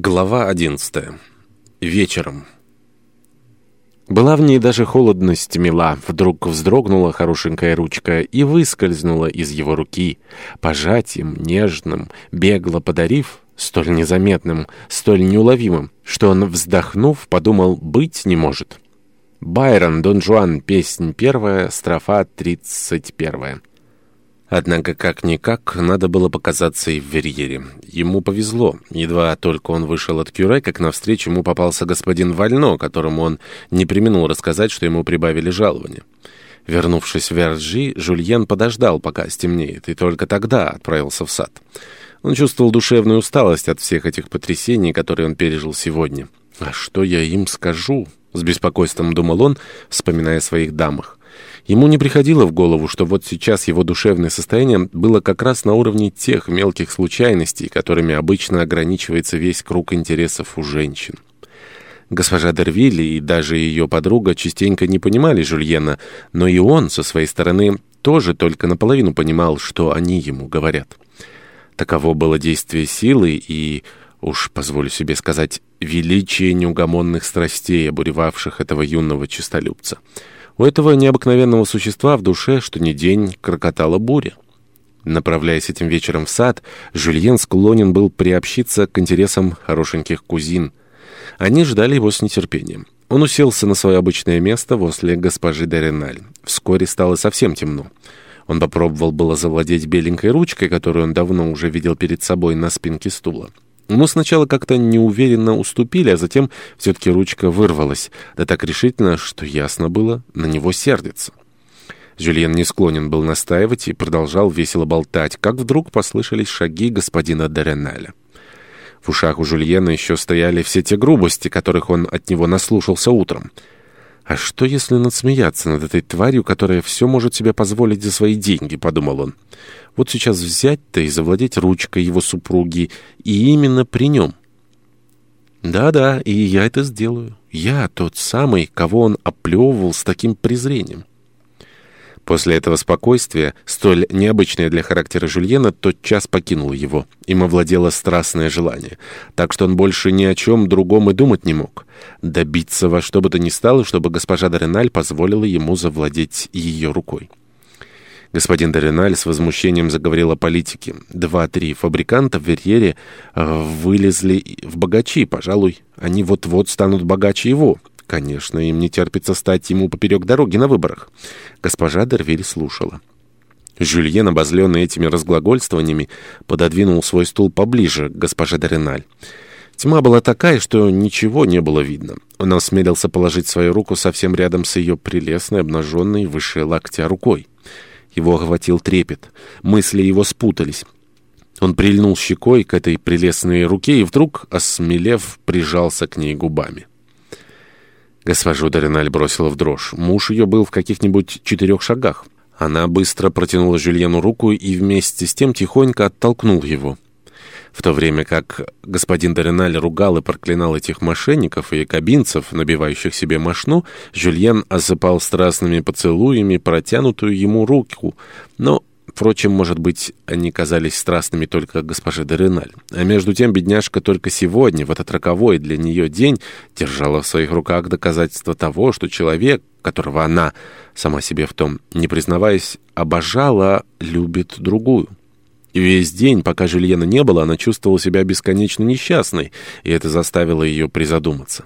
Глава одиннадцатая. Вечером. Была в ней даже холодность мила. Вдруг вздрогнула хорошенькая ручка и выскользнула из его руки, пожатием, нежным, бегло подарив, столь незаметным, столь неуловимым, что он, вздохнув, подумал, быть не может. Байрон, Дон Жуан, песнь первая, строфа тридцать первая. Однако, как-никак, надо было показаться и в Верьере. Ему повезло. Едва только он вышел от Кюре, как навстречу ему попался господин Вально, которому он не применул рассказать, что ему прибавили жалование. Вернувшись в Верджи, Жульен подождал, пока стемнеет, и только тогда отправился в сад. Он чувствовал душевную усталость от всех этих потрясений, которые он пережил сегодня. «А что я им скажу?» — с беспокойством думал он, вспоминая о своих дамах. Ему не приходило в голову, что вот сейчас его душевное состояние было как раз на уровне тех мелких случайностей, которыми обычно ограничивается весь круг интересов у женщин. Госпожа Дервилли и даже ее подруга частенько не понимали Жульена, но и он, со своей стороны, тоже только наполовину понимал, что они ему говорят. Таково было действие силы и, уж позволю себе сказать, величие неугомонных страстей, обуревавших этого юного честолюбца. У этого необыкновенного существа в душе, что ни день, крокотала буря. Направляясь этим вечером в сад, Жюльен склонен был приобщиться к интересам хорошеньких кузин. Они ждали его с нетерпением. Он уселся на свое обычное место возле госпожи Дереналь. Вскоре стало совсем темно. Он попробовал было завладеть беленькой ручкой, которую он давно уже видел перед собой на спинке стула. Ему сначала как-то неуверенно уступили, а затем все-таки ручка вырвалась, да так решительно, что ясно было, на него сердится. Жюльен не склонен был настаивать и продолжал весело болтать, как вдруг послышались шаги господина Дореналя. В ушах у Жюльена еще стояли все те грубости, которых он от него наслушался утром. «А что, если надсмеяться над этой тварью, которая все может себе позволить за свои деньги?» — подумал он. «Вот сейчас взять-то и завладеть ручкой его супруги, и именно при нем». «Да-да, и я это сделаю. Я тот самый, кого он оплевывал с таким презрением». После этого спокойствия, столь необычное для характера Жюльена, тот час покинул его. Им овладело страстное желание. Так что он больше ни о чем другом и думать не мог. Добиться во что бы то ни стало, чтобы госпожа Дореналь позволила ему завладеть ее рукой. Господин Дореналь с возмущением заговорил о политике. Два-три фабриканта в Верьере э, вылезли в богачи, пожалуй. Они вот-вот станут богаче его. Конечно, им не терпится стать ему поперек дороги на выборах. Госпожа Дервиль слушала. Жюльен, обозленный этими разглагольствованиями, пододвинул свой стул поближе к госпоже Дореналь. Тьма была такая, что ничего не было видно. Он осмелился положить свою руку совсем рядом с ее прелестной, обнаженной, выше локтя рукой. Его охватил трепет. Мысли его спутались. Он прильнул щекой к этой прелестной руке и вдруг, осмелев, прижался к ней губами. Госпожу Дориналь бросила в дрожь. Муж ее был в каких-нибудь четырех шагах. Она быстро протянула Жюльену руку и вместе с тем тихонько оттолкнул его. В то время как господин Дориналь ругал и проклинал этих мошенников и кабинцев, набивающих себе мошну, Жюльен осыпал страстными поцелуями протянутую ему руку, но Впрочем, может быть, они казались страстными только госпоже де Реналь. А между тем бедняжка только сегодня, в этот роковой для нее день, держала в своих руках доказательство того, что человек, которого она, сама себе в том не признаваясь, обожала, любит другую. И весь день, пока Жильена не было, она чувствовала себя бесконечно несчастной, и это заставило ее призадуматься.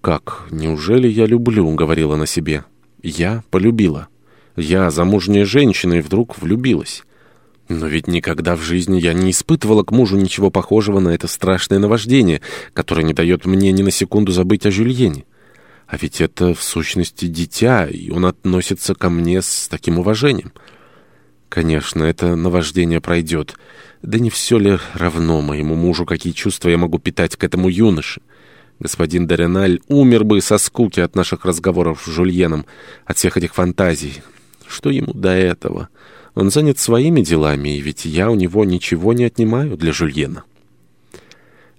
«Как? Неужели я люблю?» — говорила она себе. «Я полюбила». Я, замужняя женщина, и вдруг влюбилась. Но ведь никогда в жизни я не испытывала к мужу ничего похожего на это страшное наваждение, которое не дает мне ни на секунду забыть о Жюльене. А ведь это в сущности дитя, и он относится ко мне с таким уважением. Конечно, это наваждение пройдет. Да не все ли равно моему мужу, какие чувства я могу питать к этому юноше? Господин Дореналь умер бы со скуки от наших разговоров с Жульеном, от всех этих фантазий. Что ему до этого? Он занят своими делами, и ведь я у него ничего не отнимаю для Жульена.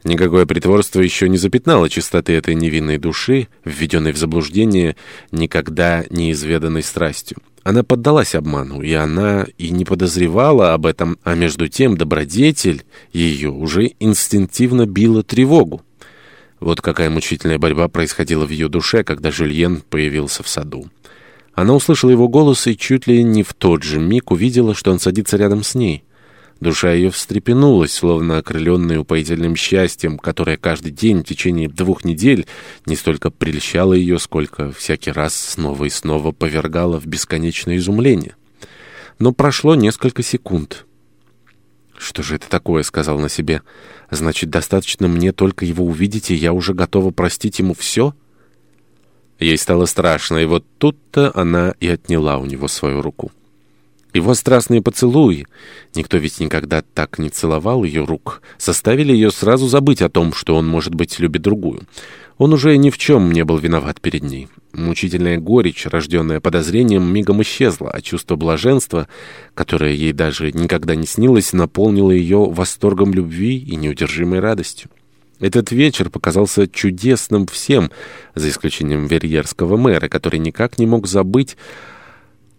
Никакое притворство еще не запятнало чистоты этой невинной души, введенной в заблуждение никогда неизведанной страстью. Она поддалась обману, и она и не подозревала об этом, а между тем добродетель ее уже инстинктивно била тревогу. Вот какая мучительная борьба происходила в ее душе, когда Жюльен появился в саду. Она услышала его голос и чуть ли не в тот же миг увидела, что он садится рядом с ней. Душа ее встрепенулась, словно окрыленная упоительным счастьем, которое каждый день в течение двух недель не столько прельщало ее, сколько всякий раз снова и снова повергало в бесконечное изумление. Но прошло несколько секунд. «Что же это такое?» — сказал на себе. «Значит, достаточно мне только его увидеть, и я уже готова простить ему все?» Ей стало страшно, и вот тут-то она и отняла у него свою руку. Его страстные поцелуи, никто ведь никогда так не целовал ее рук, заставили ее сразу забыть о том, что он, может быть, любит другую. Он уже ни в чем не был виноват перед ней. Мучительная горечь, рожденная подозрением, мигом исчезла, а чувство блаженства, которое ей даже никогда не снилось, наполнило ее восторгом любви и неудержимой радостью. Этот вечер показался чудесным всем, за исключением верьерского мэра, который никак не мог забыть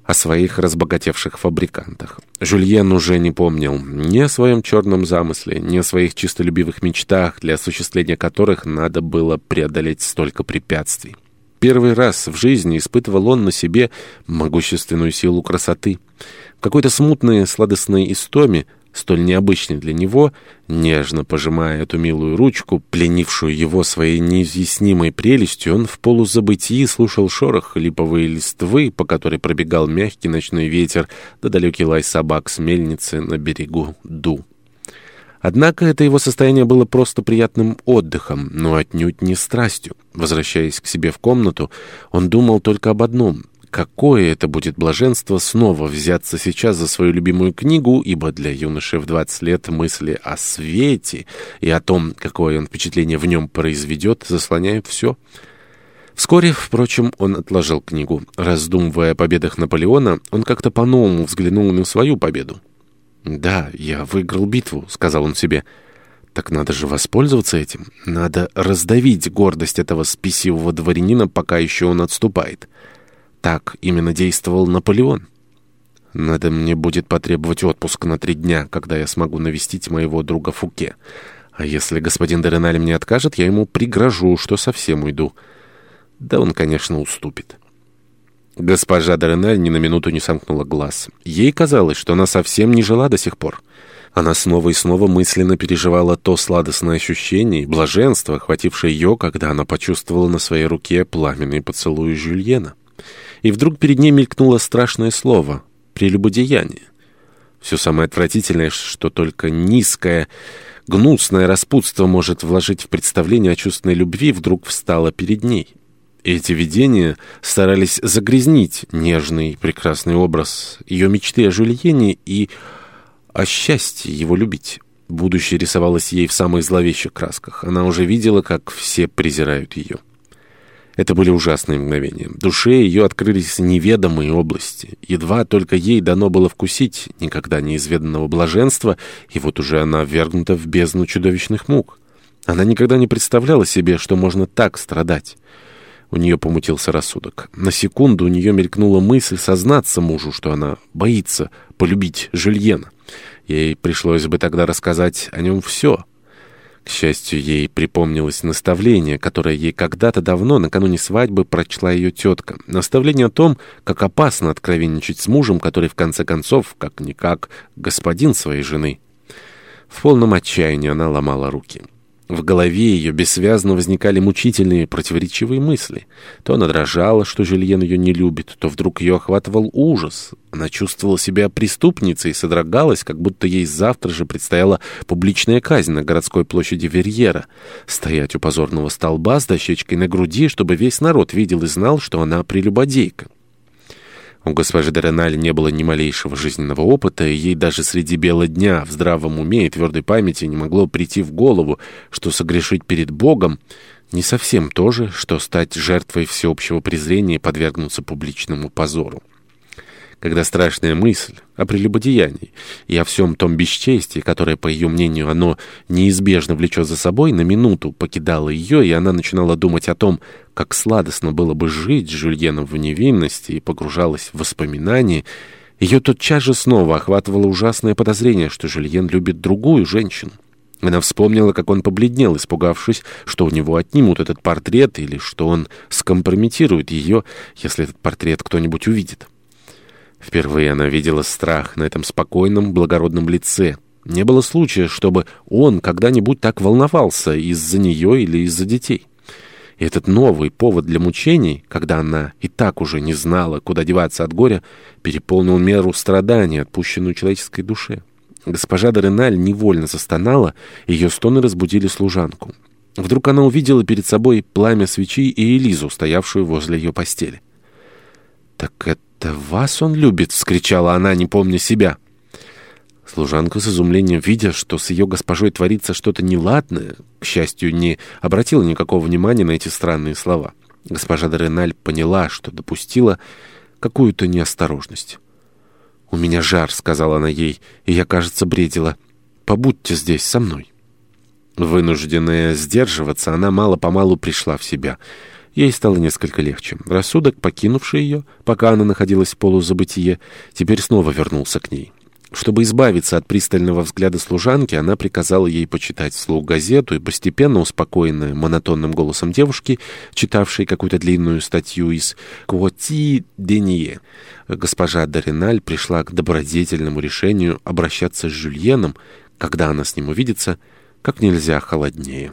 о своих разбогатевших фабрикантах. Жюльен уже не помнил ни о своем черном замысле, ни о своих чистолюбивых мечтах, для осуществления которых надо было преодолеть столько препятствий. Первый раз в жизни испытывал он на себе могущественную силу красоты. В какой-то смутной сладостной истоме столь необычный для него, нежно пожимая эту милую ручку, пленившую его своей неизъяснимой прелестью, он в полузабытии слушал шорох липовой листвы, по которой пробегал мягкий ночной ветер, да далекий лай собак с мельницы на берегу Ду. Однако это его состояние было просто приятным отдыхом, но отнюдь не страстью. Возвращаясь к себе в комнату, он думал только об одном — какое это будет блаженство снова взяться сейчас за свою любимую книгу, ибо для юноши в 20 лет мысли о свете и о том, какое он впечатление в нем произведет, заслоняют все. Вскоре, впрочем, он отложил книгу. Раздумывая о победах Наполеона, он как-то по-новому взглянул на свою победу. «Да, я выиграл битву», — сказал он себе. «Так надо же воспользоваться этим. Надо раздавить гордость этого спесивого дворянина, пока еще он отступает». Так именно действовал Наполеон. Надо мне будет потребовать отпуск на три дня, когда я смогу навестить моего друга Фуке. А если господин Дереналь мне откажет, я ему пригрожу, что совсем уйду. Да он, конечно, уступит. Госпожа Дереналь ни на минуту не сомкнула глаз. Ей казалось, что она совсем не жила до сих пор. Она снова и снова мысленно переживала то сладостное ощущение и блаженство, охватившее ее, когда она почувствовала на своей руке пламенный поцелуй Жюльена и вдруг перед ней мелькнуло страшное слово — прелюбодеяние. Все самое отвратительное, что только низкое, гнусное распутство может вложить в представление о чувственной любви, вдруг встало перед ней. Эти видения старались загрязнить нежный прекрасный образ ее мечты о Жюльене и о счастье его любить. Будущее рисовалось ей в самых зловещих красках. Она уже видела, как все презирают ее. Это были ужасные мгновения. Душе ее открылись неведомые области. Едва только ей дано было вкусить никогда неизведанного блаженства, и вот уже она ввергнута в бездну чудовищных мук. Она никогда не представляла себе, что можно так страдать. У нее помутился рассудок. На секунду у нее мелькнула мысль сознаться мужу, что она боится полюбить Жюльена. Ей пришлось бы тогда рассказать о нем все — к счастью, ей припомнилось наставление, которое ей когда-то давно, накануне свадьбы, прочла ее тетка. Наставление о том, как опасно откровенничать с мужем, который, в конце концов, как-никак, господин своей жены. В полном отчаянии она ломала руки. В голове ее бессвязно возникали мучительные противоречивые мысли. То она дрожала, что Жюльен ее не любит, то вдруг ее охватывал ужас. Она чувствовала себя преступницей и содрогалась, как будто ей завтра же предстояла публичная казнь на городской площади Верьера. Стоять у позорного столба с дощечкой на груди, чтобы весь народ видел и знал, что она прелюбодейка. У госпожи Дереналь не было ни малейшего жизненного опыта, и ей даже среди бела дня в здравом уме и твердой памяти не могло прийти в голову, что согрешить перед Богом не совсем то же, что стать жертвой всеобщего презрения и подвергнуться публичному позору. Когда страшная мысль о прелюбодеянии и о всем том бесчестии, которое, по ее мнению, оно неизбежно влечет за собой, на минуту покидала ее, и она начинала думать о том, как сладостно было бы жить с Жюльеном в невинности, и погружалась в воспоминания, ее тотчас же снова охватывало ужасное подозрение, что Жюльен любит другую женщину. Она вспомнила, как он побледнел, испугавшись, что у него отнимут этот портрет или что он скомпрометирует ее, если этот портрет кто-нибудь увидит. Впервые она видела страх на этом спокойном, благородном лице. Не было случая, чтобы он когда-нибудь так волновался из-за нее или из-за детей. И этот новый повод для мучений, когда она и так уже не знала, куда деваться от горя, переполнил меру страданий, отпущенную человеческой душе. Госпожа Дореналь невольно застонала, ее стоны разбудили служанку. Вдруг она увидела перед собой пламя свечи и Элизу, стоявшую возле ее постели. «Так это...» «Это вас он любит!» — вскричала она, не помня себя. Служанка с изумлением, видя, что с ее госпожой творится что-то неладное, к счастью, не обратила никакого внимания на эти странные слова. Госпожа Дореналь поняла, что допустила какую-то неосторожность. «У меня жар», — сказала она ей, — «и я, кажется, бредила. Побудьте здесь со мной». Вынужденная сдерживаться, она мало-помалу пришла в себя — Ей стало несколько легче. Рассудок, покинувший ее, пока она находилась в полузабытие, теперь снова вернулся к ней. Чтобы избавиться от пристального взгляда служанки, она приказала ей почитать вслух газету и постепенно, успокоенная монотонным голосом девушки, читавшей какую-то длинную статью из «Квоти Денье», госпожа Дориналь пришла к добродетельному решению обращаться с Жюльеном, когда она с ним увидится, как нельзя холоднее.